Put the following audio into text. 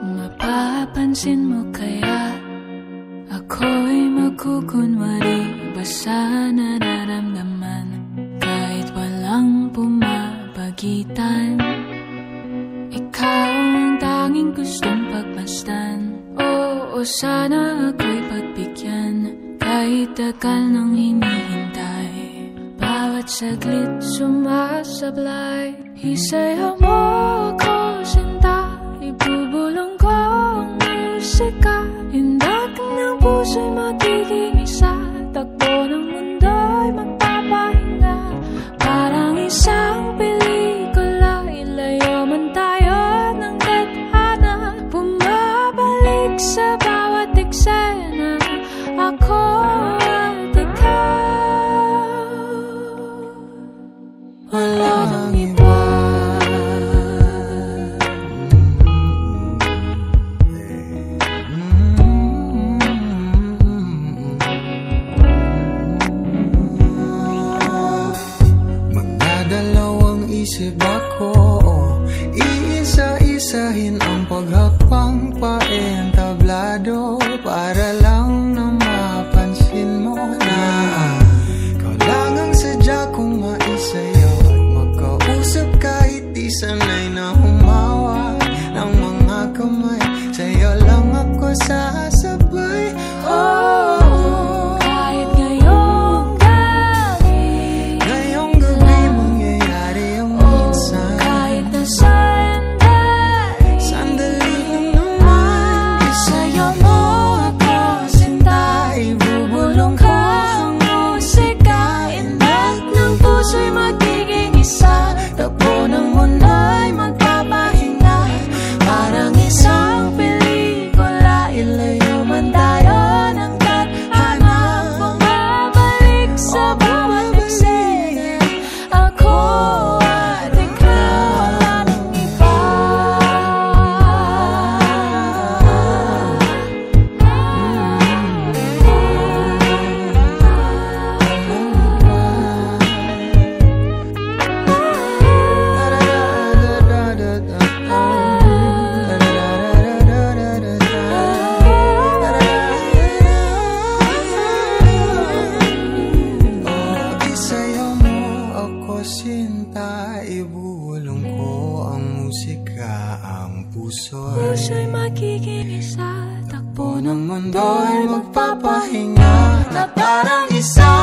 Napapansin mo kaya Ako'y magkukunwari Basta nararamdaman Kahit walang pumapagitan? Ikaw ang tanging gustong pagmasdan. Oo, sana ako'y pagbigyan Kahit tagal nang hinihintay. Bawat saglit sumasablay Isayaw mo Ako at ikaw Walang iba Magdadalawang isip ako Iisa-isahin ang paghakbang paentablado Ibulong ko ang musika Ang puso'y Puso'y magiging isa Takbo ng mundo'y magpapahinga Na parang isang